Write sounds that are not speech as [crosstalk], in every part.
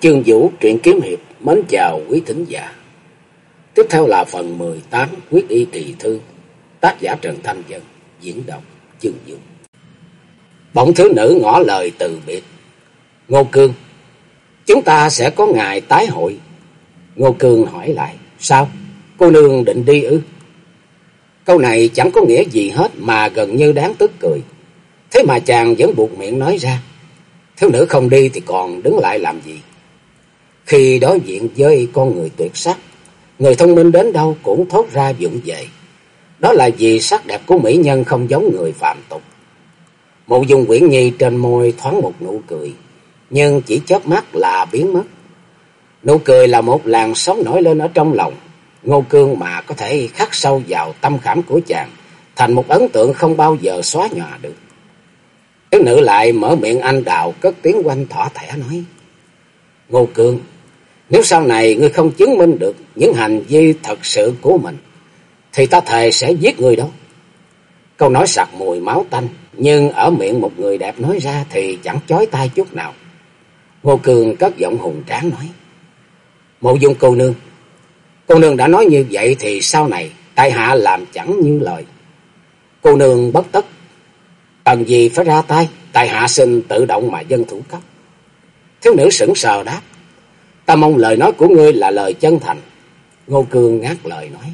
Chương Vũ truyện kiếm hiệp mến chào quý thính giả. Tiếp theo là phần 18 quyết y kỳ thư, tác giả Trần Thanh Dân, diễn đọc Chương Vũ. Bỗng thiếu nữ ngỏ lời từ biệt. Ngô Cương, chúng ta sẽ có ngày tái hội. Ngô Cương hỏi lại, sao? Cô nương định đi ư? Câu này chẳng có nghĩa gì hết mà gần như đáng tức cười. Thế mà chàng vẫn buộc miệng nói ra. Thiếu nữ không đi thì còn đứng lại làm gì? Khi đối diện với con người tuyệt sắc, người thông minh đến đâu cũng thốt ra dụng về. Đó là vì sắc đẹp của mỹ nhân không giống người phạm tục. Mộ dung quyển nhi trên môi thoáng một nụ cười, nhưng chỉ chớp mắt là biến mất. Nụ cười là một làn sóng nổi lên ở trong lòng. Ngô Cương mà có thể khắc sâu vào tâm khảm của chàng, thành một ấn tượng không bao giờ xóa nhòa được. Thiếu nữ lại mở miệng anh đào cất tiếng quanh thỏa thẻ nói. Ngô Cương, nếu sau này ngươi không chứng minh được những hành vi thật sự của mình, thì ta thề sẽ giết ngươi đó. Câu nói sặc mùi máu tanh, nhưng ở miệng một người đẹp nói ra thì chẳng chói tai chút nào. Ngô Cường cất giọng hùng tráng nói. Mộ dung cô nương, cô nương đã nói như vậy thì sau này tại hạ làm chẳng như lời. Cô nương bất tất, cần gì phải ra tay, tại hạ xin tự động mà dân thủ cấp. Thiếu nữ sững sờ đáp. Ta mong lời nói của ngươi là lời chân thành. Ngô Cương ngắt lời nói.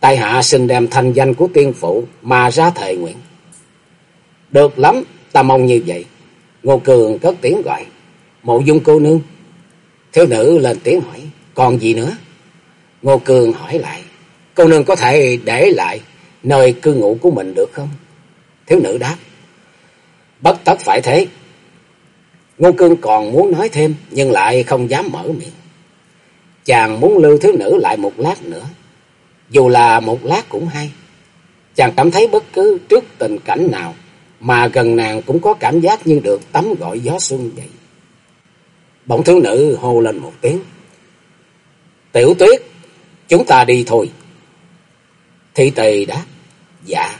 Tại hạ xin đem thanh danh của tiên phụ mà ra thề nguyện. Được lắm, ta mong như vậy. Ngô Cường cất tiếng gọi. Mộ dung cô nương. Thiếu nữ lên tiếng hỏi. Còn gì nữa? Ngô Cường hỏi lại. Cô nương có thể để lại nơi cư ngụ của mình được không? Thiếu nữ đáp. Bất tất phải thế. Ngô Cương còn muốn nói thêm nhưng lại không dám mở miệng. Chàng muốn lưu thiếu nữ lại một lát nữa. Dù là một lát cũng hay. Chàng cảm thấy bất cứ trước tình cảnh nào mà gần nàng cũng có cảm giác như được tắm gọi gió xuân vậy. Bỗng thiếu nữ hô lên một tiếng. Tiểu tuyết, chúng ta đi thôi. Thị tỳ đáp, dạ.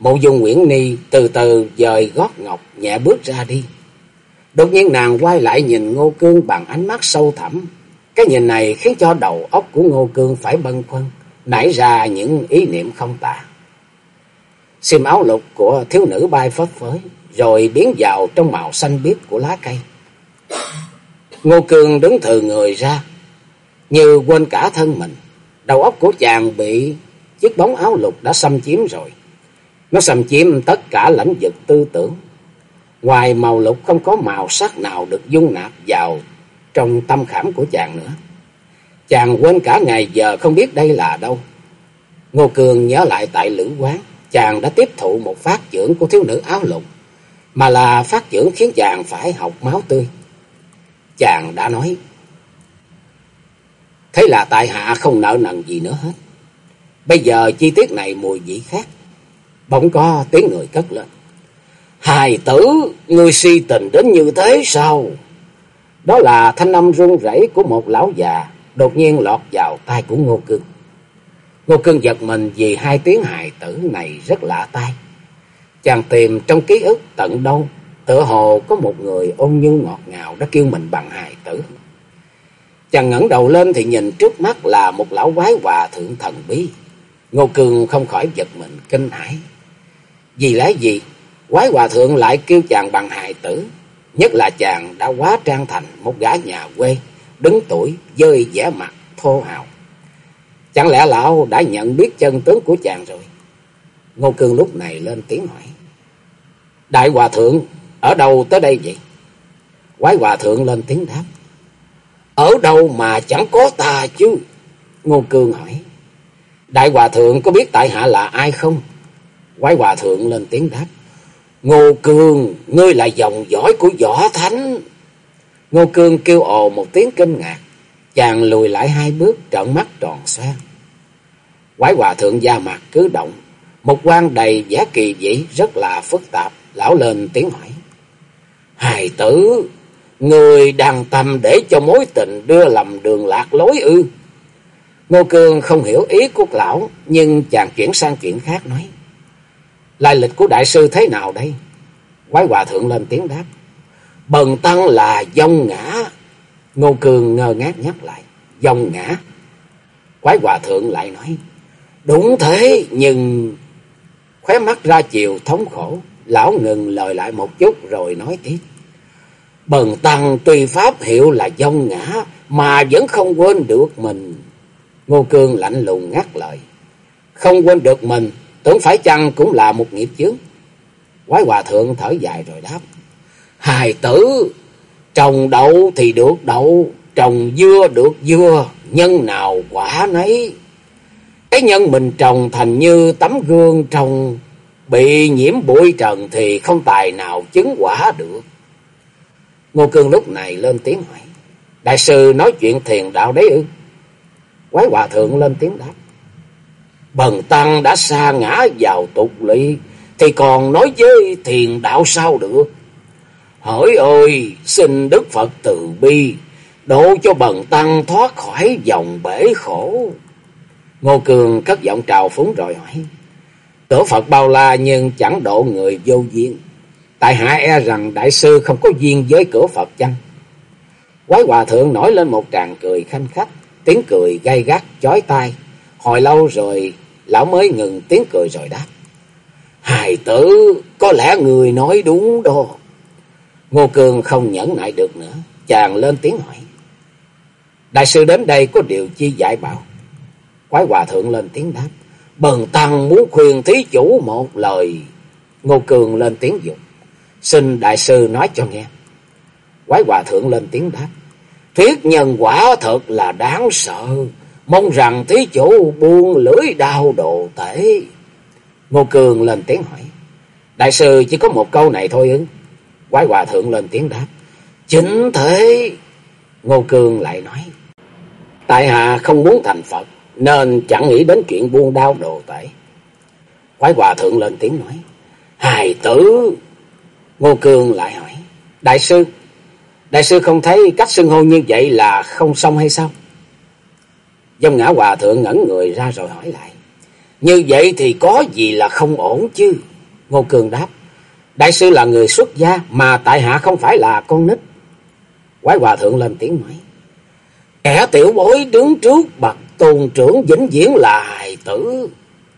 Mộ dung Nguyễn Ni từ từ dời gót ngọc nhẹ bước ra đi. Đột nhiên nàng quay lại nhìn Ngô Cương bằng ánh mắt sâu thẳm. Cái nhìn này khiến cho đầu óc của Ngô Cương phải bâng khuâng, nảy ra những ý niệm không tả. Xiêm áo lục của thiếu nữ bay phất phới, rồi biến vào trong màu xanh biếc của lá cây. Ngô Cương đứng thừ người ra, như quên cả thân mình. Đầu óc của chàng bị chiếc bóng áo lục đã xâm chiếm rồi. Nó xâm chiếm tất cả lãnh vực tư tưởng. Ngoài màu lục không có màu sắc nào được dung nạp vào trong tâm khảm của chàng nữa. Chàng quên cả ngày giờ không biết đây là đâu. Ngô Cường nhớ lại tại lữ quán, chàng đã tiếp thụ một phát trưởng của thiếu nữ áo lục, mà là phát trưởng khiến chàng phải học máu tươi. Chàng đã nói, thế là tại hạ không nợ nần gì nữa hết. Bây giờ chi tiết này mùi vị khác. Bỗng có tiếng người cất lên. Hài tử, ngươi si tình đến như thế sao? Đó là thanh âm run rẩy của một lão già, đột nhiên lọt vào tai của Ngô Cương. Ngô Cương giật mình vì hai tiếng hài tử này rất lạ tai. Chàng tìm trong ký ức tận đâu, tựa hồ có một người ôn nhu ngọt ngào đã kêu mình bằng hài tử. Chàng ngẩng đầu lên thì nhìn trước mắt là một lão quái hòa thượng thần bí. Ngô Cương không khỏi giật mình kinh hãi. Vì lẽ gì, quái hòa thượng lại kêu chàng bằng hài tử, nhất là chàng đã quá trang thành một gã nhà quê, đứng tuổi, dơi vẻ mặt, thô hào. Chẳng lẽ lão đã nhận biết chân tướng của chàng rồi? Ngô Cương lúc này lên tiếng hỏi. Đại hòa thượng, ở đâu tới đây vậy? Quái hòa thượng lên tiếng đáp. Ở đâu mà chẳng có ta chứ? Ngô Cương hỏi. Đại hòa thượng có biết tại hạ là ai không? Quái hòa thượng lên tiếng đáp. Ngô Cương, ngươi là dòng dõi của võ thánh. Ngô Cương kêu ồ một tiếng kinh ngạc. Chàng lùi lại hai bước trợn mắt tròn xoan. Quái hòa thượng da mặt cứ động. Một quan đầy giá kỳ dĩ rất là phức tạp. Lão lên tiếng hỏi. Hài tử, người đang tâm để cho mối tình đưa lầm đường lạc lối ư. Ngô Cương không hiểu ý của lão, nhưng chàng chuyển sang chuyện khác nói. Lai lịch của đại sư thế nào đây? Quái hòa thượng lên tiếng đáp. Bần tăng là dông ngã. Ngô Cường ngơ ngác nhắc lại. Dông ngã. Quái hòa thượng lại nói. Đúng thế nhưng... Khóe mắt ra chiều thống khổ. Lão ngừng lời lại một chút rồi nói tiếp. Bần tăng tuy pháp hiệu là dông ngã mà vẫn không quên được mình. Ngô Cương lạnh lùng ngắt lời. Không quên được mình, tưởng phải chăng cũng là một nghiệp chướng. Quái hòa thượng thở dài rồi đáp. Hài tử, trồng đậu thì được đậu, trồng dưa được dưa, nhân nào quả nấy. Cái nhân mình trồng thành như tấm gương trồng, bị nhiễm bụi trần thì không tài nào chứng quả được. Ngô Cương lúc này lên tiếng hỏi. Đại sư nói chuyện thiền đạo đấy ư? Quái hòa thượng lên tiếng đáp. Bần tăng đã xa ngã vào tục lỵ thì còn nói với thiền đạo sao được? Hỡi ơi, xin Đức Phật từ bi, độ cho bần tăng thoát khỏi dòng bể khổ. Ngô Cường cất giọng trào phúng rồi hỏi. Cửa Phật bao la nhưng chẳng độ người vô duyên. Tại hạ e rằng đại sư không có duyên với cửa Phật chăng? Quái hòa thượng nổi lên một tràng cười khanh khách, tiếng cười gay gắt, chói tai. Hồi lâu rồi, lão mới ngừng tiếng cười rồi đáp. Hài tử, có lẽ người nói đúng đó. Ngô Cường không nhẫn nại được nữa, chàng lên tiếng hỏi. Đại sư đến đây có điều chi giải bảo? Quái hòa thượng lên tiếng đáp. Bần tăng muốn khuyên thí chủ một lời. Ngô Cường lên tiếng dục. Xin đại sư nói cho nghe. Quái hòa thượng lên tiếng đáp. Thuyết nhân quả thật là đáng sợ. Mong rằng thí chủ buông lưỡi đau độ tể. Ngô Cường lên tiếng hỏi. Đại sư, chỉ có một câu này thôi ư? Quái hòa thượng lên tiếng đáp. Chính thế. Ngô Cường lại nói. Tại hạ không muốn thành Phật. Nên chẳng nghĩ đến chuyện buông đau độ tể. Quái hòa thượng lên tiếng nói. Hài tử. Ngô Cường lại hỏi. Đại sư. Đại sư không thấy cách xưng hô như vậy là không xong hay sao? Dông ngã hòa thượng ngẩn người ra rồi hỏi lại. Như vậy thì có gì là không ổn chứ? Ngô Cường đáp. Đại sư là người xuất gia mà tại hạ không phải là con nít. Quái hòa thượng lên tiếng nói. Kẻ tiểu bối đứng trước bậc tôn trưởng vĩnh viễn là hài tử.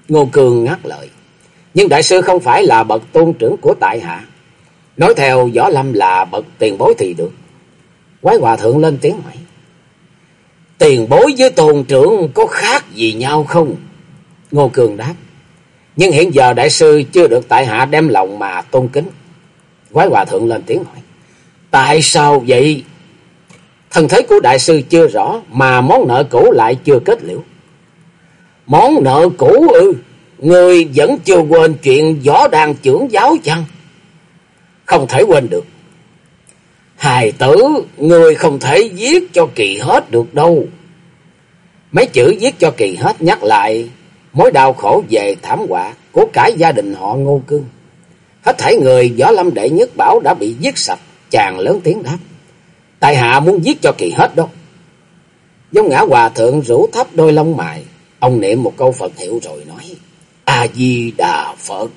Ngô Cường ngắt lời. Nhưng đại sư không phải là bậc tôn trưởng của tại hạ. Nói theo Võ Lâm là bậc tiền bối thì được. Quái hòa thượng lên tiếng hỏi. Tiền bối với tôn trưởng có khác gì nhau không? Ngô Cường đáp. Nhưng hiện giờ đại sư chưa được tại hạ đem lòng mà tôn kính. Quái hòa thượng lên tiếng hỏi. Tại sao vậy? Thần thế của đại sư chưa rõ, mà món nợ cũ lại chưa kết liễu. Món nợ cũ ư? Người vẫn chưa quên chuyện võ đàn trưởng giáo chăng? Không thể quên được. Hài tử, người không thể giết cho kỳ hết được đâu. Mấy chữ giết cho kỳ hết nhắc lại mối đau khổ về thảm họa của cả gia đình họ Ngô Cương. Hết thảy người võ lâm đệ nhất bảo đã bị giết sạch, chàng lớn tiếng đáp. Tại hạ muốn giết cho kỳ hết đó. Giống ngã hòa thượng rủ thấp đôi lông mày, ông niệm một câu Phật hiệu rồi nói. A-di-đà Phật,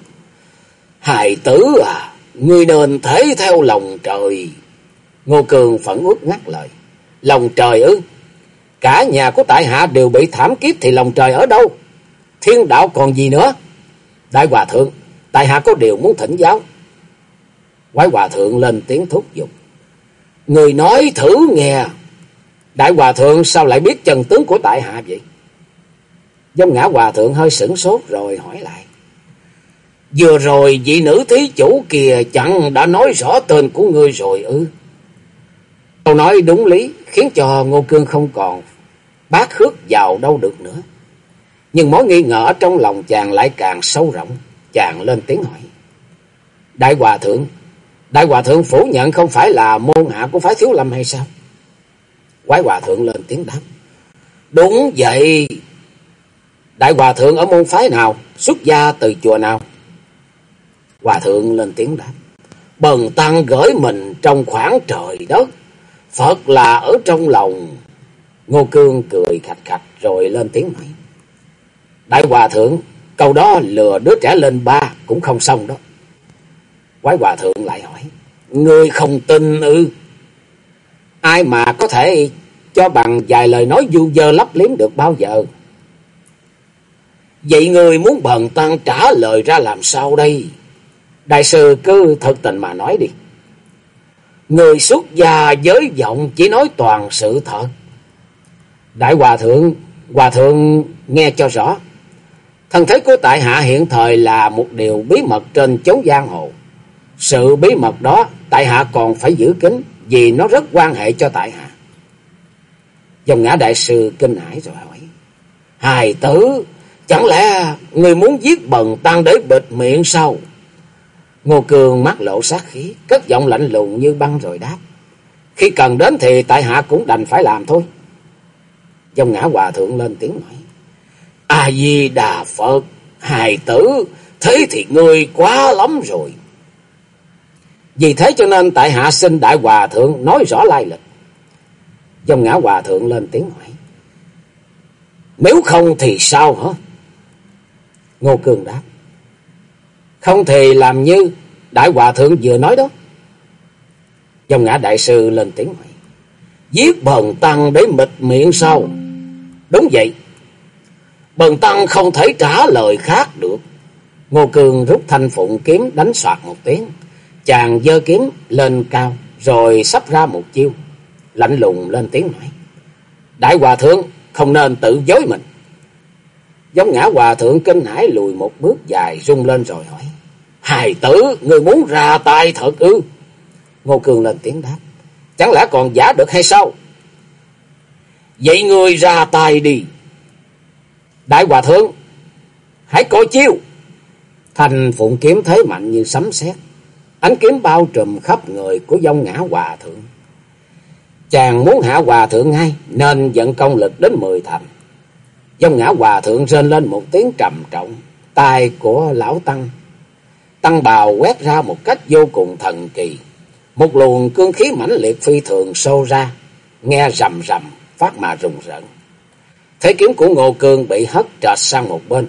hài tử à, ngươi nên thế theo lòng trời. Ngô Cường phẫn uất ngắt lời. Lòng trời ư? Cả nhà của tại hạ đều bị thảm kiếp thì lòng trời ở đâu? Thiên đạo còn gì nữa? Đại hòa thượng, tại hạ có điều muốn thỉnh giáo. Quái hòa thượng lên tiếng thúc giục. Người nói thử nghe. Đại hòa thượng sao lại biết chân tướng của tại hạ vậy? Dông ngã hòa thượng hơi sửng sốt rồi hỏi lại. Vừa rồi vị nữ thí chủ kìa chẳng đã nói rõ tên của ngươi rồi ư. Câu nói đúng lý khiến cho Ngô Cương không còn bát khước vào đâu được nữa. Nhưng mối nghi ngờ trong lòng chàng lại càng sâu rộng. Chàng lên tiếng hỏi. Đại Hòa Thượng, Đại Hòa Thượng phủ nhận không phải là môn hạ của phái Thiếu Lâm hay sao? Quái Hòa Thượng lên tiếng đáp. Đúng vậy. Đại Hòa Thượng ở môn phái nào? Xuất gia từ chùa nào? Hòa Thượng lên tiếng đáp. Bần tăng gửi mình trong khoảng trời đất. Phật là ở trong lòng. Ngô Cương cười khạch khạch rồi lên tiếng nói. Đại Hòa Thượng, câu đó lừa đứa trẻ lên ba cũng không xong đó. Quái Hòa Thượng lại hỏi. Người không tin ư? Ai mà có thể cho bằng vài lời nói du dơ lấp liếm được bao giờ? Vậy người muốn bần tăng trả lời ra làm sao đây? Đại sư cứ thật tình mà nói đi. Người xuất gia giới vọng chỉ nói toàn sự thật. Đại Hòa Thượng, Hòa Thượng nghe cho rõ. Thân thế của tại hạ hiện thời là một điều bí mật trên chốn giang hồ. Sự bí mật đó tại hạ còn phải giữ kín vì nó rất quan hệ cho tại hạ. Dòng ngã đại sư kinh hãi rồi hỏi. Hài tử, chẳng lẽ người muốn giết bần tăng để bịt miệng sao? Ngô Cường mắt lộ sát khí, cất giọng lạnh lùng như băng rồi đáp. Khi cần đến thì tại hạ cũng đành phải làm thôi. Dòng ngã hòa thượng lên tiếng nói. A-di-đà Phật, hài tử, thế thì ngươi quá lắm rồi. Vì thế cho nên tại hạ xin đại hòa thượng nói rõ lai lịch. Dòng ngã hòa thượng lên tiếng hỏi. Nếu không thì sao hả? Ngô Cường đáp. Không thì làm như đại hòa thượng vừa nói đó. Dòng ngã đại sư lên tiếng hỏi. Giết bần tăng để mịt miệng sao? Đúng vậy. Bần tăng không thể trả lời khác được. Ngô Cường rút thanh phụng kiếm đánh soạt một tiếng. Chàng dơ kiếm lên cao, rồi sắp ra một chiêu. Lạnh lùng lên tiếng nói. Đại hòa thượng, không nên tự dối mình. Giống ngã hòa thượng kinh hãi lùi một bước, dài rung lên rồi hỏi. Hài tử, người muốn ra tay thật ư? Ngô Cường lên tiếng đáp. Chẳng lẽ còn giả được hay sao? Vậy người ra tay đi. Đại hòa thượng, hãy coi chiêu. Thành phụng kiếm thế mạnh như sấm sét. Ánh kiếm bao trùm khắp người của dông ngã hòa thượng. Chàng muốn hạ hòa thượng ngay nên dẫn công lực đến mười thành. Dông ngã hòa thượng rên lên một tiếng trầm trọng. tài của lão tăng. Tăng bào quét ra một cách vô cùng thần kỳ. Một luồng cương khí mãnh liệt phi thường sâu ra. Nghe rầm rầm, phát mà rùng rợn. Thế kiếm của Ngô Cương bị hất trệt sang một bên.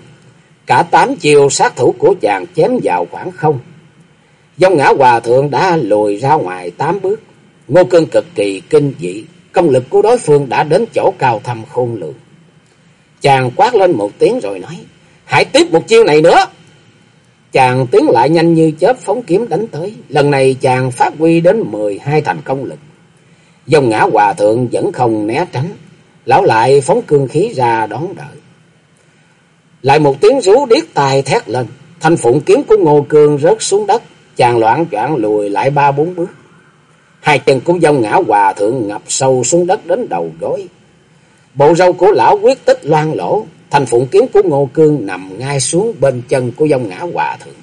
Cả tám chiều sát thủ của chàng chém vào khoảng không. Dông ngã hòa thượng đã lùi ra ngoài tám bước. Ngô Cương cực kỳ kinh dị. Công lực của đối phương đã đến chỗ cao thâm khôn lường. Chàng quát lên một tiếng rồi nói. Hãy tiếp một chiêu này nữa. Chàng tiến lại nhanh như chớp phóng kiếm đánh tới. Lần này chàng phát huy đến mười hai thành công lực. Dòng ngã hòa thượng vẫn không né tránh. Lão lại phóng cương khí ra đón đợi. Lại một tiếng rú điếc tai thét lên. Thanh phụng kiếm của Ngô Cương rớt xuống đất. Chàng loạn choạng lùi lại ba bốn bước. Hai chân của dông ngã hòa thượng ngập sâu xuống đất đến đầu gối. Bộ râu của lão quyết tích loan lỗ. Thanh phụng kiếm của Ngô Cương nằm ngay xuống bên chân của dông ngã hòa thượng.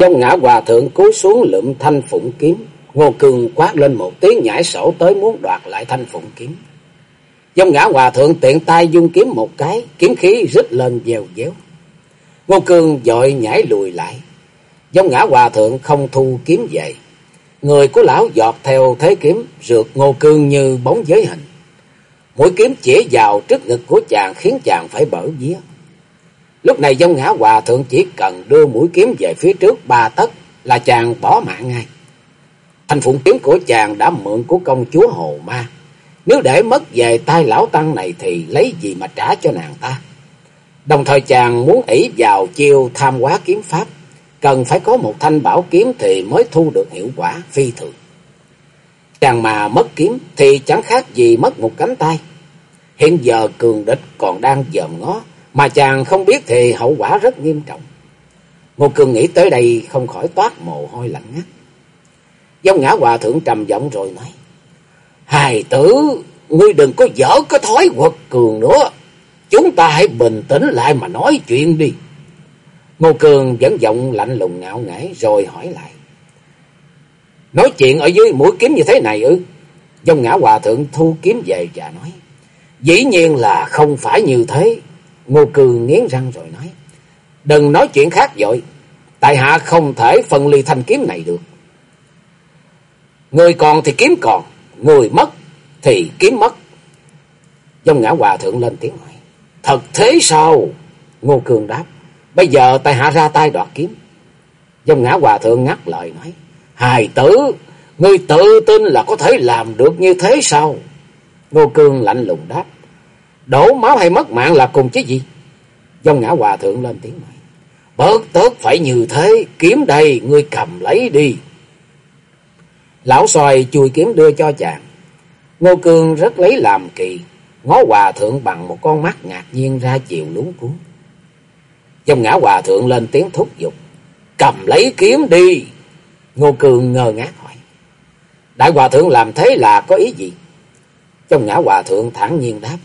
Dông ngã hòa thượng cúi xuống lượm thanh phụng kiếm. Ngô Cương quát lên một tiếng nhảy sổ tới muốn đoạt lại thanh phụng kiếm. Dông ngã hòa thượng tiện tay dung kiếm một cái, kiếm khí rít lên dèo déo. Ngô Cương dội nhảy lùi lại. Dông ngã hòa thượng không thu kiếm về. Người của lão giọt theo thế kiếm, rượt Ngô Cương như bóng giới hình. Mũi kiếm chỉ vào trước ngực của chàng khiến chàng phải bở vía. Lúc này dông ngã hòa thượng chỉ cần đưa mũi kiếm về phía trước ba tấc là chàng bỏ mạng ngay. Thanh phụng kiếm của chàng đã mượn của công chúa Hồ Ma. Nếu để mất về tay lão tăng này thì lấy gì mà trả cho nàng ta. Đồng thời chàng muốn ỷ vào chiêu tham quá kiếm pháp. Cần phải có một thanh bảo kiếm thì mới thu được hiệu quả phi thường. Chàng mà mất kiếm thì chẳng khác gì mất một cánh tay. Hiện giờ cường địch còn đang dòm ngó. Mà chàng không biết thì hậu quả rất nghiêm trọng. Ngô Cường nghĩ tới đây không khỏi toát mồ hôi lạnh ngắt. Dông ngã hòa thượng trầm giọng rồi nói. Hài tử, ngươi đừng có dở cái thói quật cường nữa. Chúng ta hãy bình tĩnh lại mà nói chuyện đi. Ngô Cường vẫn giọng lạnh lùng ngạo nghễ rồi hỏi lại. Nói chuyện ở dưới mũi kiếm như thế này ư? Dông ngã hòa thượng thu kiếm về và nói. Dĩ nhiên là không phải như thế. Ngô Cường nghiến răng rồi nói. Đừng nói chuyện khác dội, Tại hạ không thể phân ly thanh kiếm này được. Người còn thì kiếm còn. Người mất thì kiếm mất. Dông ngã hòa thượng lên tiếng hỏi. Thật thế sao? Ngô Cường đáp. Bây giờ tại hạ ra tay đoạt kiếm. Dông ngã hòa thượng ngắt lời nói. Hài tử, ngươi tự tin là có thể làm được như thế sao? Ngô Cương lạnh lùng đáp. Đổ máu hay mất mạng là cùng chứ gì? Dông ngã hòa thượng lên tiếng nói. Bớt tớt phải như thế, kiếm đây, ngươi cầm lấy đi. Lão xoài chùi kiếm đưa cho chàng. Ngô Cương rất lấy làm kỳ, ngó hòa thượng bằng một con mắt ngạc nhiên ra chiều lúng cuốn. Dông ngã hòa thượng lên tiếng thúc giục. Cầm lấy kiếm đi. Ngô Cường ngờ ngác hỏi. Đại hòa thượng làm thế là có ý gì? Trong ngã hòa thượng thản nhiên đáp.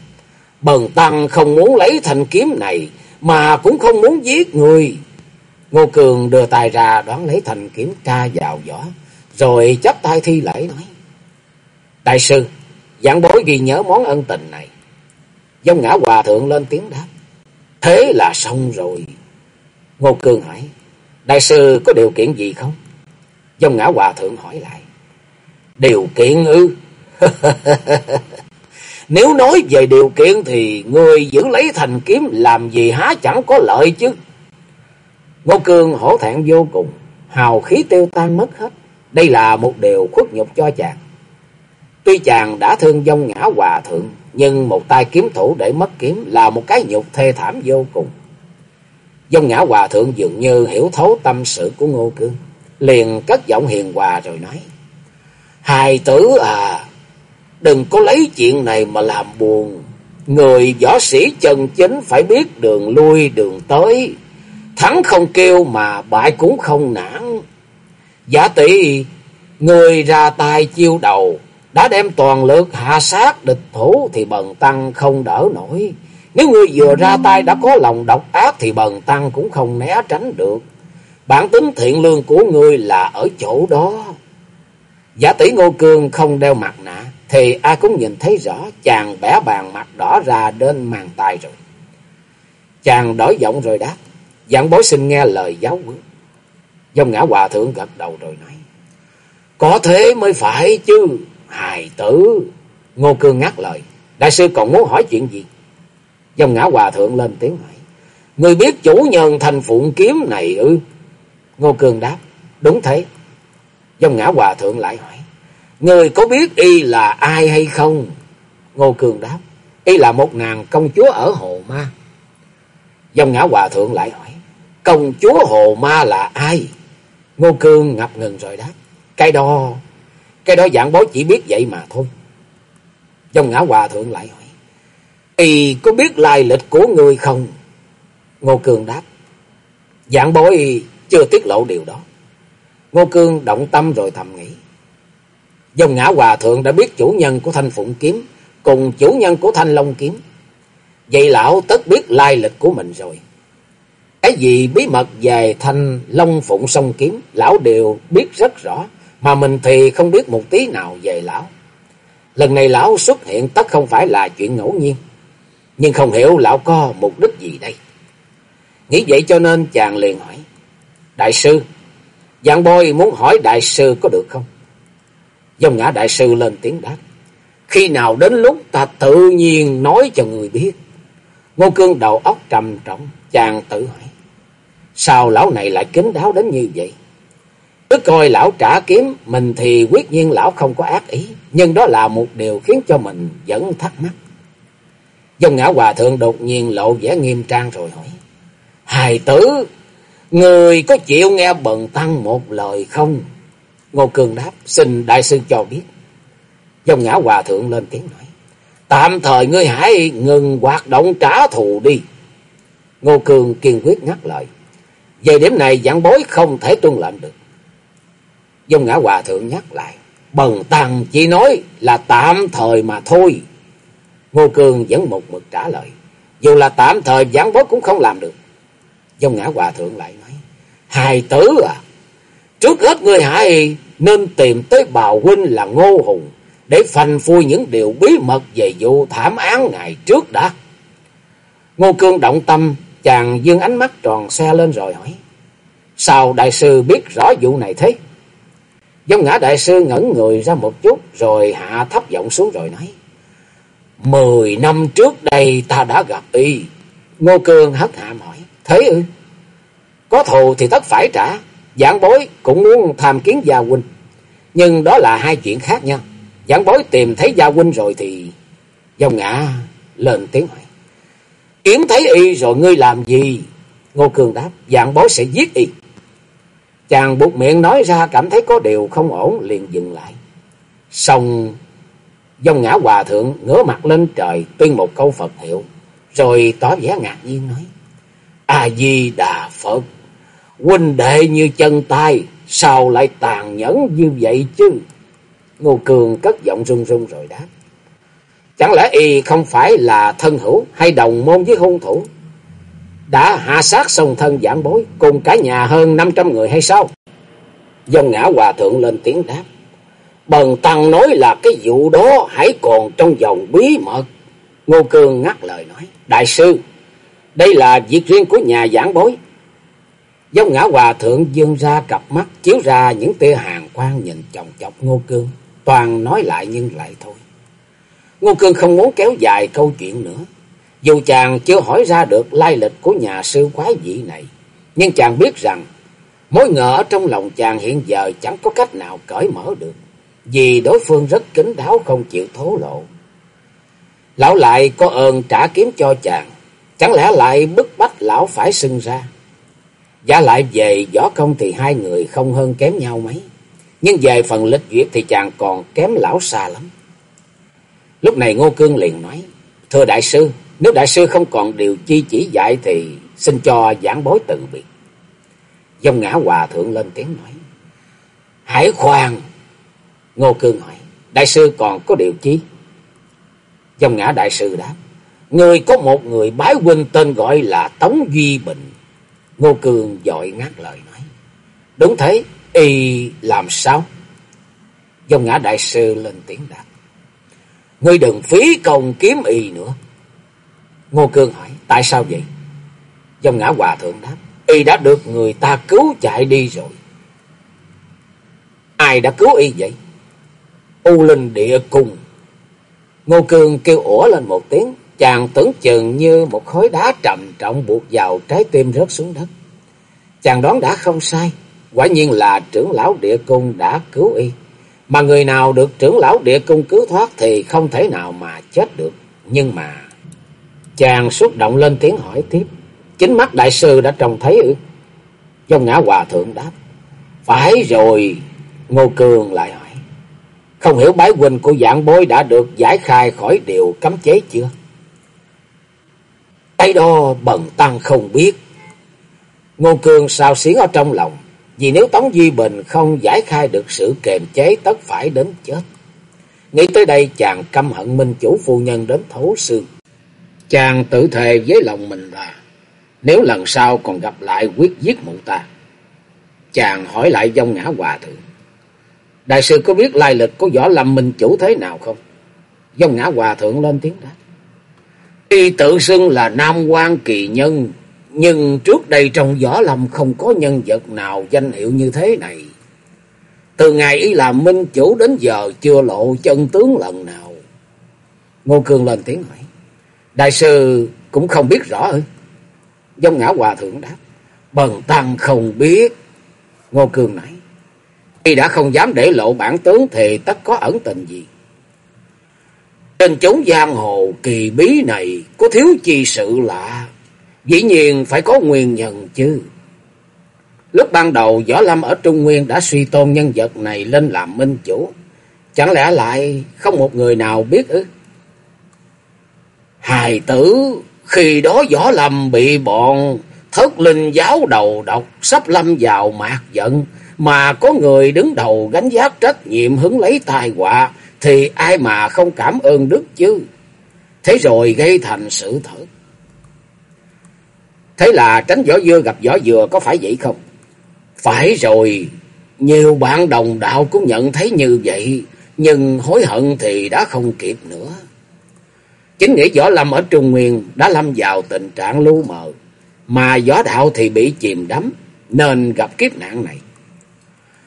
Bần tăng không muốn lấy thanh kiếm này, mà cũng không muốn giết người. Ngô Cường đưa tay ra đoán lấy thanh kiếm ca vào vỏ, rồi chắp tay thi lễ nói. Đại sư, giảng bối ghi nhớ món ân tình này. Dông ngã hòa thượng lên tiếng đáp. Thế là xong rồi. Ngô Cường hỏi, đại sư có điều kiện gì không? Dông ngã hòa thượng hỏi lại. Điều kiện ư? [laughs] Nếu nói về điều kiện thì người giữ lấy thành kiếm làm gì há chẳng có lợi chứ. Ngô Cương hổ thẹn vô cùng, hào khí tiêu tan mất hết. Đây là một điều khuất nhục cho chàng. Tuy chàng đã thương dông ngã hòa thượng, nhưng một tay kiếm thủ để mất kiếm là một cái nhục thê thảm vô cùng. Dông ngã hòa thượng dường như hiểu thấu tâm sự của Ngô Cương, liền cất giọng hiền hòa rồi nói. Hài tử à, đừng có lấy chuyện này mà làm buồn. Người võ sĩ chân chính phải biết đường lui đường tới. Thắng không kêu mà bại cũng không nản. Giả tỷ, người ra tay chiêu đầu, đã đem toàn lực hạ sát địch thủ thì bần tăng không đỡ nổi. Nếu người vừa ra tay đã có lòng độc ác thì bần tăng cũng không né tránh được. Bản tính thiện lương của người là ở chỗ đó. Giả tỷ Ngô Cương không đeo mặt nạ, thì ai cũng nhìn thấy rõ chàng bẻ bàn mặt đỏ ra đến màn tay rồi. Chàng đổi giọng rồi đáp, dạng bối xin nghe lời giáo huấn. Dông ngã hòa thượng gật đầu rồi nói, có thế mới phải chứ, hài tử. Ngô Cương ngắt lời, đại sư còn muốn hỏi chuyện gì? Dông ngã hòa thượng lên tiếng hỏi, người biết chủ nhân thành phụng kiếm này ư? Ngô Cường đáp, đúng thế. Dông ngã hòa thượng lại hỏi. Người có biết y là ai hay không? Ngô Cường đáp. Y là một nàng công chúa ở Hồ Ma. Dông ngã hòa thượng lại hỏi. Công chúa Hồ Ma là ai? Ngô Cương ngập ngừng rồi đáp. Cái đó, cái đó dạng bối chỉ biết vậy mà thôi. Dông ngã hòa thượng lại hỏi. Y có biết lai lịch của người không? Ngô Cương đáp. Dạng bối chưa tiết lộ điều đó. Ngô Cương động tâm rồi thầm nghĩ. Dòng ngã hòa thượng đã biết chủ nhân của thanh phụng kiếm, cùng chủ nhân của thanh long kiếm. Vậy lão tất biết lai lịch của mình rồi. Cái gì bí mật về thanh long phụng song kiếm, lão đều biết rất rõ, mà mình thì không biết một tí nào về lão. Lần này lão xuất hiện tất không phải là chuyện ngẫu nhiên, nhưng không hiểu lão có mục đích gì đây. Nghĩ vậy cho nên chàng liền hỏi, Đại sư, Dạng bôi muốn hỏi đại sư có được không? Dòng ngã đại sư lên tiếng đáp. Khi nào đến lúc ta tự nhiên nói cho người biết. Ngô cương đầu óc trầm trọng, chàng tự hỏi. Sao lão này lại kín đáo đến như vậy? Cứ coi lão trả kiếm, mình thì quyết nhiên lão không có ác ý. Nhưng đó là một điều khiến cho mình vẫn thắc mắc. Dòng ngã hòa thượng đột nhiên lộ vẻ nghiêm trang rồi hỏi. Hài tử, Người có chịu nghe bần tăng một lời không? Ngô Cường đáp, xin đại sư cho biết. Dòng ngã hòa thượng lên tiếng nói. Tạm thời ngươi hãy ngừng hoạt động trả thù đi. Ngô Cường kiên quyết ngắt lời. Về điểm này giảng bối không thể tuân lệnh được. Dòng ngã hòa thượng nhắc lại. Bần tăng chỉ nói là tạm thời mà thôi. Ngô Cường vẫn một mực trả lời. Dù là tạm thời giảng bối cũng không làm được. Dông ngã hòa thượng lại nói. Hài tử à. Trước hết ngươi hãy nên tìm tới bào huynh là Ngô Hùng. Để phanh phui những điều bí mật về vụ thảm án ngày trước đã. Ngô Cương động tâm. Chàng dương ánh mắt tròn xe lên rồi hỏi. Sao đại sư biết rõ vụ này thế? Dông ngã đại sư ngẩn người ra một chút. Rồi hạ thấp giọng xuống rồi nói. Mười năm trước đây ta đã gặp y. Ngô Cương hất hàm hỏi. Thế ư? Có thù thì tất phải trả. Giảng bối cũng muốn tham kiến gia huynh. Nhưng đó là hai chuyện khác nhau. Giảng bối tìm thấy gia huynh rồi thì... Dòng ngã lên tiếng hỏi. Kiếm thấy y rồi ngươi làm gì? Ngô Cường đáp. Giảng bối sẽ giết y. Chàng buộc miệng nói ra cảm thấy có điều không ổn liền dừng lại. Xong dòng ngã hòa thượng ngửa mặt lên trời tuyên một câu Phật hiệu. Rồi tỏ vẻ ngạc nhiên nói. A-di-đà Phật. Huynh đệ như chân tay. Sao lại tàn nhẫn như vậy chứ? Ngô Cường cất giọng run run rồi đáp. Chẳng lẽ y không phải là thân hữu hay đồng môn với hung thủ? Đã hạ sát song thân giảng bối cùng cả nhà hơn 500 người hay sao? Dòng ngã hòa thượng lên tiếng đáp. Bần tăng nói là cái vụ đó hãy còn trong vòng bí mật. Ngô Cương ngắt lời nói. Đại sư, đây là việc riêng của nhà giảng bối. Dông ngã hòa thượng dương ra cặp mắt, chiếu ra những tia hàng quang nhìn chồng chọc Ngô Cương. Toàn nói lại nhưng lại thôi. Ngô Cương không muốn kéo dài câu chuyện nữa. Dù chàng chưa hỏi ra được lai lịch của nhà sư quái vị này. Nhưng chàng biết rằng mối ngờ ở trong lòng chàng hiện giờ chẳng có cách nào cởi mở được. Vì đối phương rất kín đáo không chịu thố lộ. Lão lại có ơn trả kiếm cho chàng. Chẳng lẽ lại bức bách lão phải sưng ra. Giả lại về võ công thì hai người không hơn kém nhau mấy. Nhưng về phần lịch duyệt thì chàng còn kém lão xa lắm. Lúc này Ngô Cương liền nói. Thưa đại sư, nếu đại sư không còn điều chi chỉ dạy thì xin cho giảng bối từ biệt. Dông ngã hòa thượng lên tiếng nói. Hãy khoan. Ngô Cương hỏi. Đại sư còn có điều chi? Dông ngã đại sư đáp. Người có một người bái huynh tên gọi là Tống Duy Bình. Ngô cường dội ngắt lời nói. Đúng thế, y làm sao? Dông ngã đại sư lên tiếng đáp. Ngươi đừng phí công kiếm y nữa. Ngô Cương hỏi, tại sao vậy? Dòng ngã hòa thượng đáp, y đã được người ta cứu chạy đi rồi. Ai đã cứu y vậy? U Linh Địa Cung. Ngô Cương kêu ủa lên một tiếng, chàng tưởng chừng như một khối đá trầm trọng buộc vào trái tim rớt xuống đất. Chàng đoán đã không sai, quả nhiên là trưởng lão địa cung đã cứu y. Mà người nào được trưởng lão địa cung cứu thoát thì không thể nào mà chết được. Nhưng mà... Chàng xúc động lên tiếng hỏi tiếp. Chính mắt đại sư đã trông thấy ư? Dông ngã hòa thượng đáp. Phải rồi. Ngô Cường lại hỏi. Không hiểu bái huynh của dạng bối đã được giải khai khỏi điều cấm chế chưa? Cái đó bần tăng không biết. Ngô Cường sao xiến ở trong lòng. Vì nếu Tống Duy Bình không giải khai được sự kềm chế, tất phải đến chết. Nghĩ tới đây, chàng căm hận minh chủ phu nhân đến thấu xương. Chàng tự thề với lòng mình là, nếu lần sau còn gặp lại quyết giết mụ ta. Chàng hỏi lại dông ngã hòa thượng. Đại sư có biết lai lịch của võ lâm minh chủ thế nào không? Dông ngã hòa thượng lên tiếng đáp. Y tự xưng là Nam quan kỳ nhân, nhưng trước đây trong võ lâm không có nhân vật nào danh hiệu như thế này. Từ ngày y làm minh chủ đến giờ chưa lộ chân tướng lần nào. Ngô Cương lên tiếng hỏi. Đại sư cũng không biết rõ ư? Dông ngã hòa thượng đáp. Bần tăng không biết. Ngô Cương nói. Y đã không dám để lộ bản tướng thì tất có ẩn tình gì. Trên chốn giang hồ kỳ bí này có thiếu chi sự lạ. Dĩ nhiên phải có nguyên nhân chứ. Lúc ban đầu Võ Lâm ở Trung Nguyên đã suy tôn nhân vật này lên làm minh chủ. Chẳng lẽ lại không một người nào biết ư? Hài tử, khi đó Võ Lâm bị bọn thất linh giáo đầu độc sắp lâm vào mạc giận. Mà có người đứng đầu gánh giác trách nhiệm hứng lấy tai họa thì ai mà không cảm ơn đức chứ. Thế rồi gây thành sự thật. Thế là tránh gió dưa gặp gió dừa có phải vậy không? Phải rồi, nhiều bạn đồng đạo cũng nhận thấy như vậy, nhưng hối hận thì đã không kịp nữa. Chính nghĩa võ lâm ở Trung Nguyên đã lâm vào tình trạng lu mờ, mà võ đạo thì bị chìm đắm, nên gặp kiếp nạn này.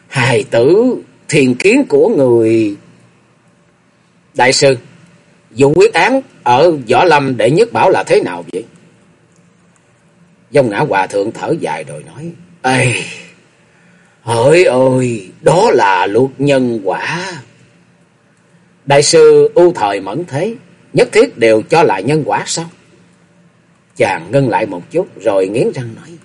Hài tử, thiền kiến của người... Đại sư, vụ quyết án ở võ lâm để nhất bảo là thế nào vậy? Dông ngã hòa thượng thở dài rồi nói. Ê, Hỡi ơi, đó là luật nhân quả. Đại sư ưu thời mẫn thế, nhất thiết đều cho lại nhân quả sao? Chàng ngưng lại một chút rồi nghiến răng nói.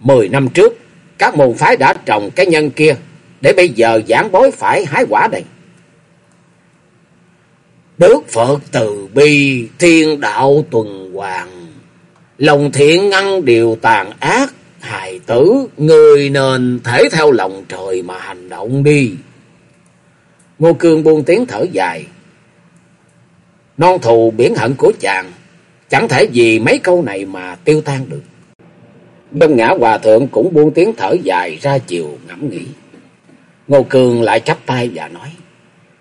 Mười năm trước, các môn phái đã trồng cái nhân kia, để bây giờ giảng bối phải hái quả đây. Đức Phật từ bi, thiên đạo tuần hoàn, lòng thiện ngăn điều tàn ác, hài tử, người nên thể theo lòng trời mà hành động đi. Ngô Cương buông tiếng thở dài. Non thù biển hận của chàng, chẳng thể vì mấy câu này mà tiêu tan được. Bên ngã hòa thượng cũng buông tiếng thở dài ra chiều ngẫm nghĩ. Ngô Cương lại chắp tay và nói,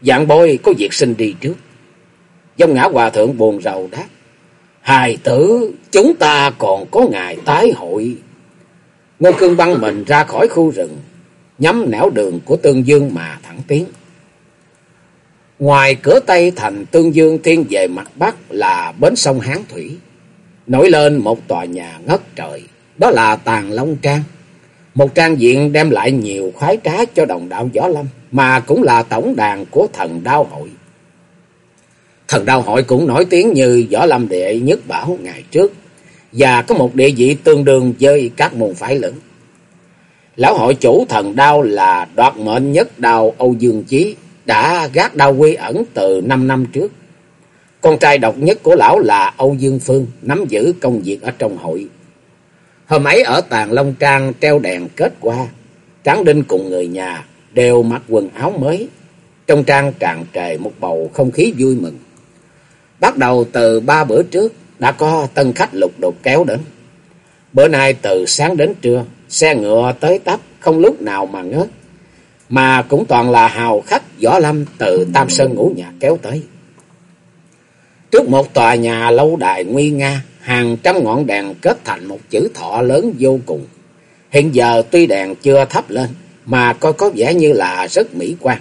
dạng bôi có việc xin đi trước. Dông ngã hòa thượng buồn rầu đáp, hài tử, chúng ta còn có ngày tái hội. Ngô Cương băng mình ra khỏi khu rừng, nhắm nẻo đường của Tương Dương mà thẳng tiến. Ngoài cửa Tây thành Tương Dương thiên về mặt Bắc là bến sông Hán Thủy. Nổi lên một tòa nhà ngất trời, đó là Tàng Long Trang. Một trang diện đem lại nhiều khoái trá cho đồng đạo Võ Lâm, mà cũng là tổng đàn của thần đao hội. Thần đao hội cũng nổi tiếng như Võ Lâm đệ nhất bảo ngày trước, và có một địa vị tương đương với các môn phái lớn. Lão hội chủ thần đao là đoạt mệnh nhất đao Âu Dương Chí, đã gác đao quy ẩn từ 5 năm trước. Con trai độc nhất của lão là Âu Dương Phương, nắm giữ công việc ở trong hội. Hôm ấy ở Tàng Long Trang treo đèn kết qua, Tráng Đinh cùng người nhà đều mặc quần áo mới. Trong trang tràn trề một bầu không khí vui mừng. Bắt đầu từ ba bữa trước, đã có tân khách lục đục kéo đến. Bữa nay từ sáng đến trưa, xe ngựa tới tấp, không lúc nào mà ngớt. Mà cũng toàn là hào khách võ lâm từ Tam Sơn ngũ nhà kéo tới. Trước một tòa nhà lâu đài nguy nga, hàng trăm ngọn đèn kết thành một chữ thọ lớn vô cùng. Hiện giờ tuy đèn chưa thắp lên, mà coi có vẻ như là rất mỹ quan.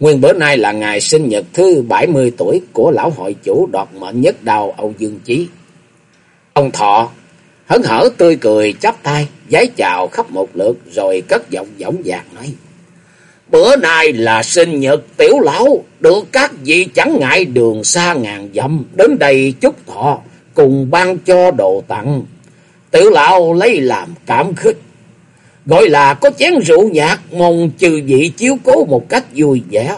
Nguyên bữa nay là ngày sinh nhật thứ 70 tuổi của lão hội chủ đoạt mệnh nhất đào Âu Dương Chí. Ông Thọ hớn hở tươi cười chắp tay, giái chào khắp một lượt rồi cất giọng dõng dạc nói. Bữa nay là sinh nhật tiểu lão, được các vị chẳng ngại đường xa ngàn dặm đến đây chúc thọ, cùng ban cho đồ tặng. Tiểu lão lấy làm cảm khích. Gọi là có chén rượu nhạt, mong trừ vị chiếu cố một cách vui vẻ.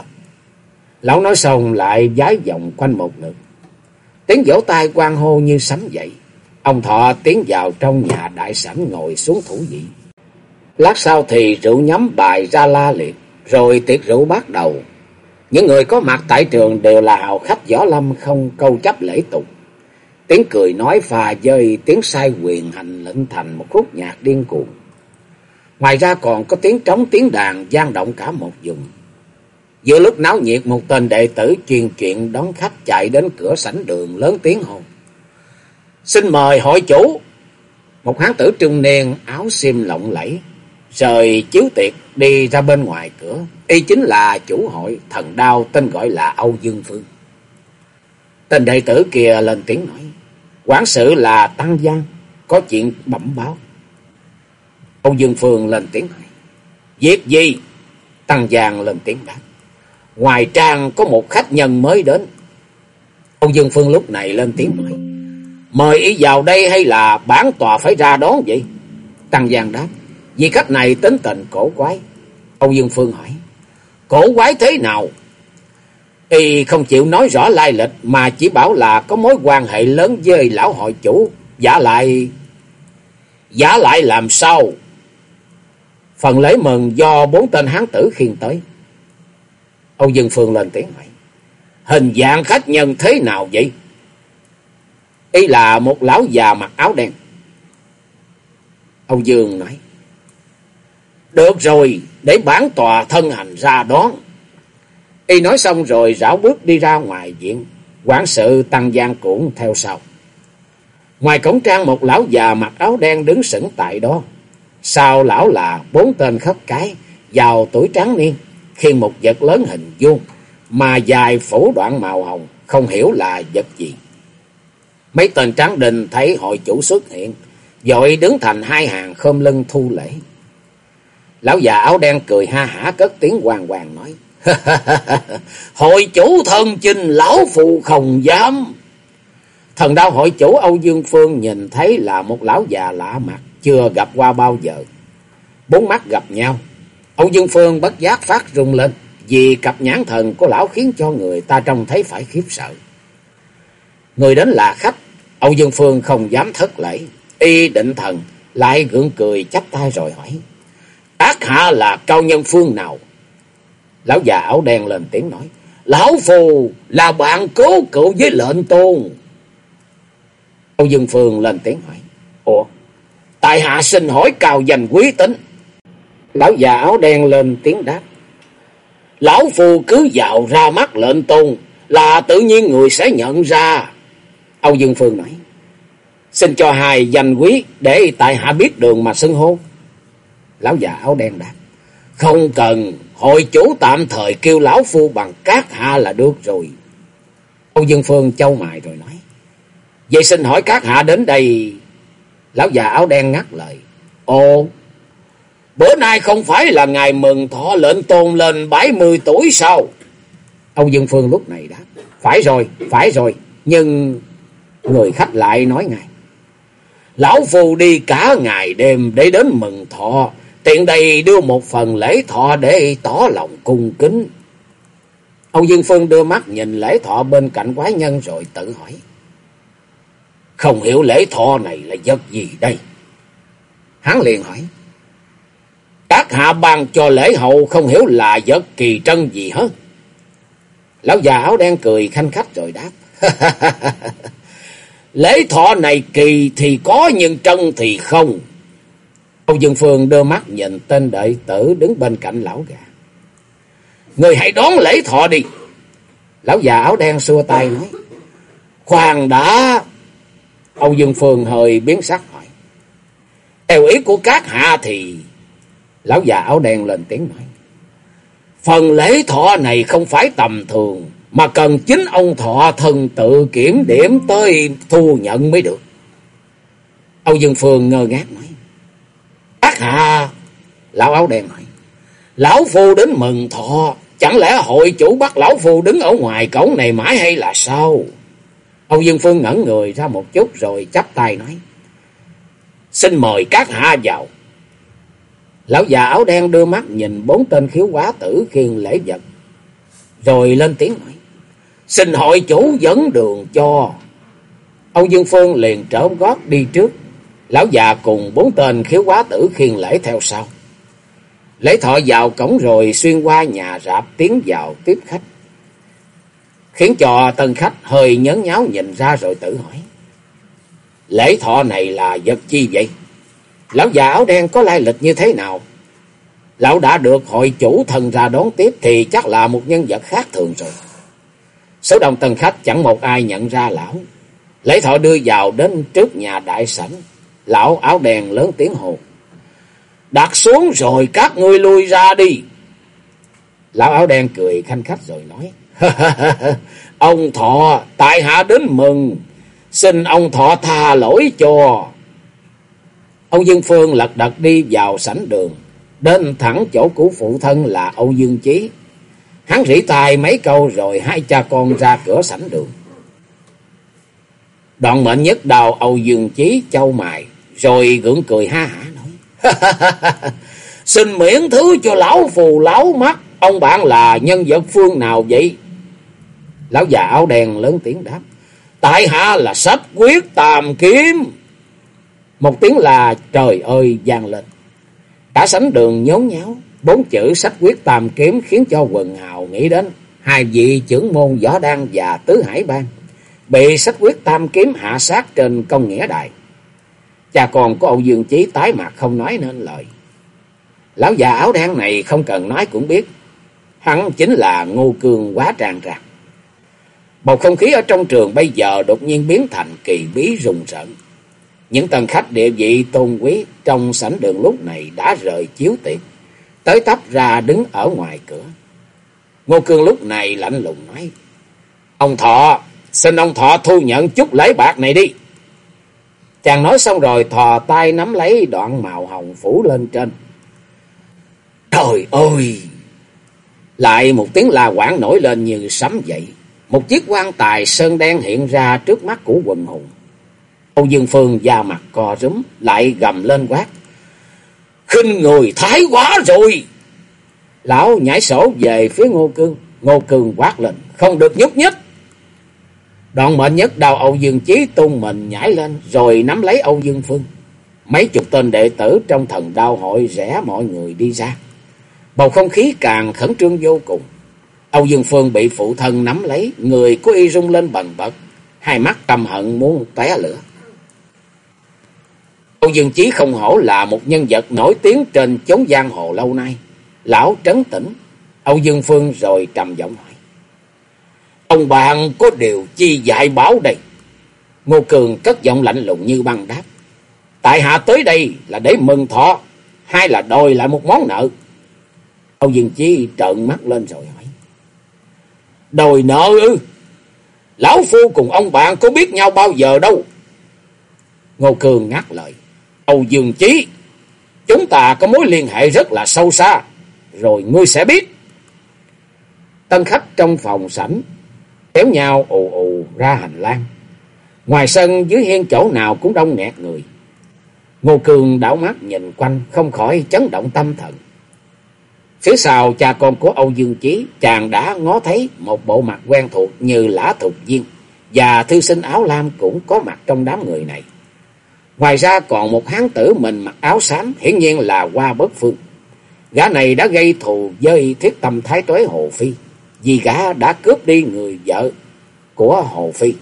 Lão nói xong lại giái vọng quanh một lượt. Tiếng vỗ tay quan hô như sấm dậy. Ông Thọ tiến vào trong nhà đại sảnh ngồi xuống thủ vị. Lát sau thì rượu nhắm bài ra la liệt. Rồi tiệc rượu bắt đầu. Những người có mặt tại trường đều là hào khách võ lâm không câu chấp lễ tục. Tiếng cười nói phà dơi tiếng sai quyền hành lệnh thành một khúc nhạc điên cuồng. Ngoài ra còn có tiếng trống tiếng đàn gian động cả một vùng. Giữa lúc náo nhiệt một tên đệ tử truyền chuyện đón khách chạy đến cửa sảnh đường lớn tiếng hồn. Xin mời hội chủ. Một hán tử trung niên áo xiêm lộng lẫy rời chiếu tiệc đi ra bên ngoài cửa. Y chính là chủ hội thần đao tên gọi là Âu Dương Phương. Tên đệ tử kia lên tiếng nói. Quản sự là Tăng Giang, có chuyện bẩm báo ông Dương Phương lên tiếng hỏi. Việc gì? Tăng Giang lên tiếng đáp. Ngoài trang có một khách nhân mới đến. Ông Dương Phương lúc này lên tiếng hỏi. Mời ý vào đây hay là bản tòa phải ra đón vậy? Tăng Giang đáp. Vì khách này tính tình cổ quái. Ông Dương Phương hỏi. Cổ quái thế nào? Y không chịu nói rõ lai lịch mà chỉ bảo là có mối quan hệ lớn với lão hội chủ. Giả lại... Giả lại làm sao? Phần lễ mừng do bốn tên hán tử khiên tới. Âu Dương Phương lên tiếng hỏi. Hình dạng khách nhân thế nào vậy? Y là một lão già mặc áo đen. Âu Dương nói. Được rồi, để bản tòa thân hành ra đón. Y nói xong rồi rảo bước đi ra ngoài viện. Quản sự Tăng Giang cũng theo sau. Ngoài cổng trang một lão già mặc áo đen đứng sững tại đó. Sau lão là bốn tên khất cái, giàu tuổi trắng niên, khi một vật lớn hình vuông, mà dài phủ đoạn màu hồng, không hiểu là vật gì. Mấy tên tráng đình thấy hội chủ xuất hiện, dội đứng thành hai hàng khom lưng thu lễ. Lão già áo đen cười ha hả cất tiếng hoàng hoàng nói. [laughs] hội chủ thân chinh lão phụ không dám. Thần đao hội chủ Âu Dương Phương nhìn thấy là một lão già lạ mặt, chưa gặp qua bao giờ. Bốn mắt gặp nhau, Âu Dương Phương bất giác phát rung lên, vì cặp nhãn thần của lão khiến cho người ta trông thấy phải khiếp sợ. Người đến là khách, Âu Dương Phương không dám thất lễ, y định thần, lại gượng cười chắp tay rồi hỏi. Ác hạ là cao nhân phương nào? Lão già áo đen lên tiếng nói. Lão phù là bạn cố cựu với lệnh tôn. Âu Dương Phương lên tiếng hỏi. Ủa? Tại hạ xin hỏi cao danh quý tính. Lão già áo đen lên tiếng đáp. Lão phù cứ dạo ra mắt lệnh tôn là tự nhiên người sẽ nhận ra. Âu Dương Phương nói. Xin cho hai danh quý để tại hạ biết đường mà xưng hô. Lão già áo đen đáp. Không cần, hội chủ tạm thời kêu lão phu bằng cát hạ là được rồi. Âu Dương Phương châu mài rồi nói. Vậy xin hỏi các hạ đến đây. Lão già áo đen ngắt lời. Ồ, bữa nay không phải là ngày mừng thọ lệnh tôn lên 70 tuổi sao? Âu Dương Phương lúc này đáp. Phải rồi, phải rồi. Nhưng người khách lại nói ngay. Lão Phu đi cả ngày đêm để đến mừng thọ. Tiện đây đưa một phần lễ thọ để tỏ lòng cung kính. Âu Dương Phương đưa mắt nhìn lễ thọ bên cạnh quái nhân rồi tự hỏi. Không hiểu lễ thọ này là vật gì đây? Hắn liền hỏi. Các hạ ban cho lễ hậu không hiểu là vật kỳ trân gì hết. Lão già áo đen cười khanh khách rồi đáp. [laughs] lễ thọ này kỳ thì có nhưng trân thì không. Âu Dương Phương đưa mắt nhìn tên đệ tử đứng bên cạnh lão già. Người hãy đón lễ thọ đi. Lão già áo đen xua tay nói. Khoan đã. Âu Dương Phương hơi biến sắc hỏi. Theo ý của các hạ thì... Lão già áo đen lên tiếng nói. Phần lễ thọ này không phải tầm thường. Mà cần chính ông thọ thần tự kiểm điểm tới thu nhận mới được. Âu Dương Phương ngơ ngác nói. Các hạ! Lão áo đen hỏi. Lão Phu đến mừng thọ. Chẳng lẽ hội chủ bắt Lão Phu đứng ở ngoài cổng này mãi hay là sao? Âu Dương Phương ngẩn người ra một chút rồi chắp tay nói. Xin mời các hạ vào. Lão già áo đen đưa mắt nhìn bốn tên khiếu quá tử khiên lễ vật. Rồi lên tiếng nói. Xin hội chủ dẫn đường cho. Âu Dương Phương liền trở gót đi trước. Lão già cùng bốn tên khiếu quá tử khiên lễ theo sau. Lễ thọ vào cổng rồi xuyên qua nhà rạp tiến vào tiếp khách. Khiến cho tân khách hơi nhấn nháo nhìn ra rồi tự hỏi. Lễ thọ này là vật chi vậy? Lão già áo đen có lai lịch như thế nào? Lão đã được hội chủ thần ra đón tiếp thì chắc là một nhân vật khác thường rồi. Số đông tân khách chẳng một ai nhận ra lão. Lễ thọ đưa vào đến trước nhà đại sảnh. Lão áo đen lớn tiếng hồ. Đặt xuống rồi các ngươi lui ra đi. Lão áo đen cười khanh khách rồi nói. [laughs] ông thọ tại hạ đến mừng. Xin ông thọ tha lỗi cho. Ông Dương Phương lật đật đi vào sảnh đường. Đến thẳng chỗ của phụ thân là Âu Dương Chí. Hắn rỉ tai mấy câu rồi hai cha con ra cửa sảnh đường. Đoạn mệnh nhất đầu Âu Dương Chí châu mài, rồi gượng cười ha hả nói. [laughs] Xin miễn thứ cho lão phù lão mắt, ông bạn là nhân vật phương nào vậy? Lão già áo đen lớn tiếng đáp. Tại hạ là sách quyết tàm kiếm. Một tiếng là trời ơi vang lên. Cả sánh đường nhốn nháo, bốn chữ sách quyết tam kiếm khiến cho quần hào nghĩ đến hai vị trưởng môn võ đan và tứ hải bang bị sách quyết tam kiếm hạ sát trên công nghĩa đài. Cha con của Âu Dương Chí tái mặt không nói nên lời. Lão già áo đen này không cần nói cũng biết, hắn chính là Ngô Cương quá tràn trạc. Bầu không khí ở trong trường bây giờ đột nhiên biến thành kỳ bí rùng rợn. Những tầng khách địa vị tôn quý trong sảnh đường lúc này đã rời chiếu tiệc, tới tấp ra đứng ở ngoài cửa. Ngô Cương lúc này lạnh lùng nói, Ông Thọ, xin ông Thọ thu nhận chút lễ bạc này đi. Chàng nói xong rồi thò tay nắm lấy đoạn màu hồng phủ lên trên. Trời ơi! Lại một tiếng la quảng nổi lên như sấm dậy. Một chiếc quan tài sơn đen hiện ra trước mắt của quần hùng. Âu Dương Phương da mặt co rúm, lại gầm lên quát. khinh người thái quá rồi! Lão nhảy sổ về phía Ngô Cương. Ngô Cương quát lên, không được nhúc nhích. Đoạn mệnh nhất đào Âu Dương Chí tung mình nhảy lên, rồi nắm lấy Âu Dương Phương. Mấy chục tên đệ tử trong thần đao hội rẽ mọi người đi ra. Bầu không khí càng khẩn trương vô cùng. Âu Dương Phương bị phụ thân nắm lấy, người của y rung lên bần bật, hai mắt căm hận muốn té lửa. Âu Dương Chí không hổ là một nhân vật nổi tiếng trên chốn giang hồ lâu nay. Lão trấn tĩnh, Âu Dương Phương rồi trầm giọng hỏi. Ông bạn có điều chi dạy bảo đây? Ngô Cường cất giọng lạnh lùng như băng đáp. Tại hạ tới đây là để mừng thọ, hay là đòi lại một món nợ? Âu Dương Chí trợn mắt lên rồi. Đòi nợ ư? Lão Phu cùng ông bạn có biết nhau bao giờ đâu? Ngô Cường ngắt lời. Âu Dương Chí, chúng ta có mối liên hệ rất là sâu xa, rồi ngươi sẽ biết. Tân khách trong phòng sảnh, kéo nhau ù ù ra hành lang. Ngoài sân dưới hiên chỗ nào cũng đông nghẹt người. Ngô Cường đảo mắt nhìn quanh, không khỏi chấn động tâm thần. Phía sau cha con của Âu Dương Chí, chàng đã ngó thấy một bộ mặt quen thuộc như Lã Thục Viên, và thư sinh áo lam cũng có mặt trong đám người này. Ngoài ra còn một hán tử mình mặc áo xám, hiển nhiên là Hoa Bất Phương. Gã này đã gây thù với thiết tâm thái tuế Hồ Phi, vì gã đã cướp đi người vợ của Hồ Phi.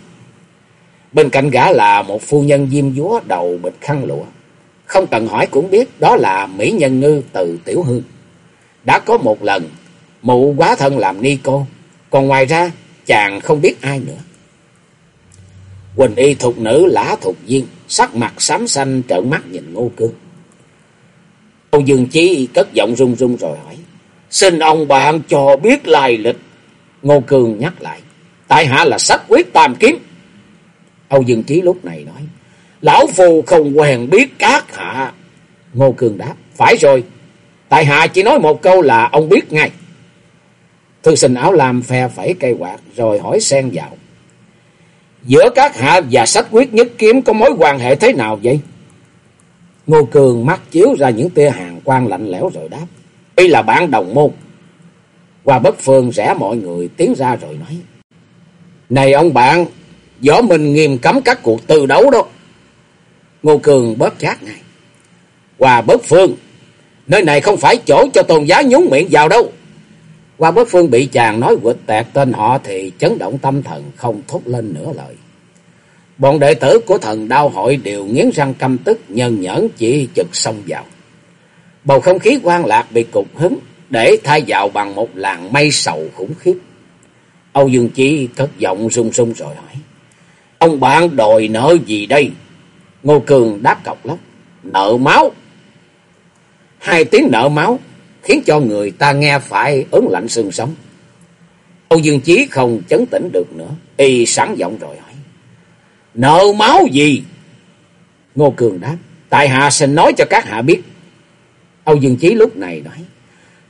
Bên cạnh gã là một phu nhân diêm dúa đầu bịch khăn lụa. Không cần hỏi cũng biết đó là Mỹ Nhân Ngư từ Tiểu Hương. Đã có một lần, mụ quá thân làm ni cô, còn ngoài ra chàng không biết ai nữa. Quỳnh y thục nữ lã thục viên, sắc mặt xám xanh trợn mắt nhìn ngô cương. Âu Dương Chí cất giọng run run rồi hỏi. Xin ông bạn cho biết lai lịch. Ngô Cương nhắc lại. Tại hạ là sách quyết tam kiếm. Âu Dương Chí lúc này nói. Lão Phù không quen biết các hạ. Ngô Cương đáp. Phải rồi. Tại hạ chỉ nói một câu là ông biết ngay. Thư sinh áo lam phe phẩy cây quạt rồi hỏi xen vào. Giữa các hạ và sách quyết nhất kiếm có mối quan hệ thế nào vậy? Ngô Cường mắt chiếu ra những tia hàng quang lạnh lẽo rồi đáp. Y là bạn đồng môn. Qua bất phương rẽ mọi người tiến ra rồi nói. Này ông bạn, võ minh nghiêm cấm các cuộc tư đấu đó. Ngô Cường bớt chát ngay. Qua bất phương, nơi này không phải chỗ cho tôn giá nhúng miệng vào đâu. Qua bất phương bị chàng nói quịch tẹt tên họ thì chấn động tâm thần, không thốt lên nửa lời. Bọn đệ tử của thần đao hội đều nghiến răng căm tức nhân nhẫn chỉ chực xông vào. Bầu không khí quan lạc bị cục hứng, để thay vào bằng một làn mây sầu khủng khiếp. Âu Dương Chi cất giọng run run rồi hỏi. Ông bạn đòi nợ gì đây? Ngô Cường đáp cọc lóc. Nợ máu. Hai tiếng nợ máu khiến cho người ta nghe phải ớn lạnh xương sống. Âu Dương Chí không chấn tĩnh được nữa. Y sẵn giọng rồi hỏi. Nợ máu gì? Ngô Cường đáp. Tại hạ xin nói cho các hạ biết. Âu Dương Chí lúc này nói.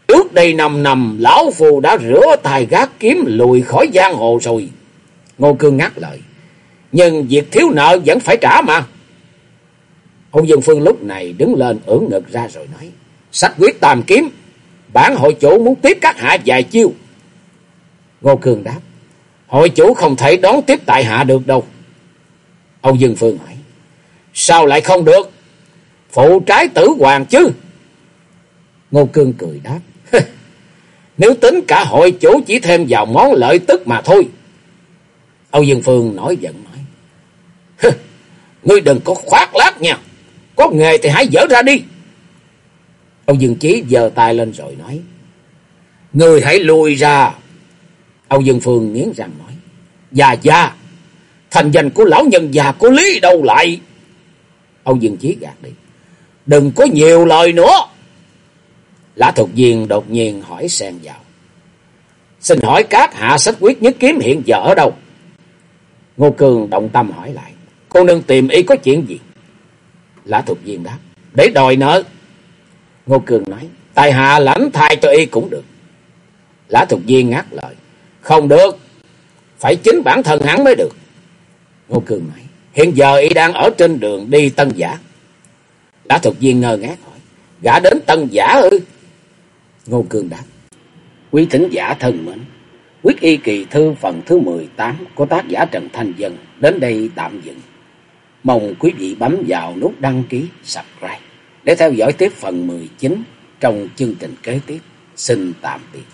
Trước đây năm năm, Lão Phù đã rửa tài gác kiếm lùi khỏi giang hồ rồi. Ngô Cường ngắt lời. Nhưng việc thiếu nợ vẫn phải trả mà. Âu Dương Phương lúc này đứng lên ưỡn ngực ra rồi nói. Sách quyết tàm kiếm. Bản hội chủ muốn tiếp các hạ vài chiêu. Ngô Cường đáp. Hội chủ không thể đón tiếp tại hạ được đâu. Âu Dương Phương hỏi. Sao lại không được? Phụ trái tử hoàng chứ. Ngô Cương cười đáp. Nếu tính cả hội chủ chỉ thêm vào món lợi tức mà thôi. Âu Dương Phương nói giận nói. Ngươi đừng có khoác lác nha. Có nghề thì hãy dỡ ra đi. Âu Dương Chí giơ tay lên rồi nói. người hãy lùi ra. Âu Dương Phương nghiến răng nói. Già già. Thành danh của lão nhân già có lý đâu lại. Âu Dương Chí gạt đi. Đừng có nhiều lời nữa. Lã thuộc viên đột nhiên hỏi xen vào. Xin hỏi các hạ sách quyết nhất kiếm hiện giờ ở đâu? Ngô Cường động tâm hỏi lại. Cô nương tìm ý có chuyện gì? Lã Thục viên đáp. Để đòi nợ. Ngô Cường nói. Tài hạ lãnh thai cho y cũng được. Lã Thục Viên ngắt lời. Không được. Phải chính bản thân hắn mới được. Ngô Cường nói. Hiện giờ y đang ở trên đường đi Tân Giả. Lã Thục Viên ngơ ngác hỏi. Gã đến Tân Giả ư? Ngô Cường đáp. Quý thính giả thân mến. Quyết y kỳ thư phần thứ 18 của tác giả Trần Thanh Dân đến đây tạm dừng. Mong quý vị bấm vào nút đăng ký, subscribe để theo dõi tiếp phần 19 trong chương trình kế tiếp. Xin tạm biệt.